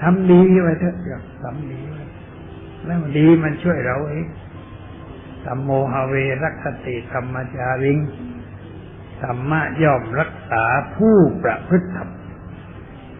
ทำดีไว้เถอะอย่าทำดีไว้แล้วดีมันช่วยเราเองธรรมโมหเวรักติธรรมจาริงธรรมะย่อมรักษาผู้ประพฤติธรรม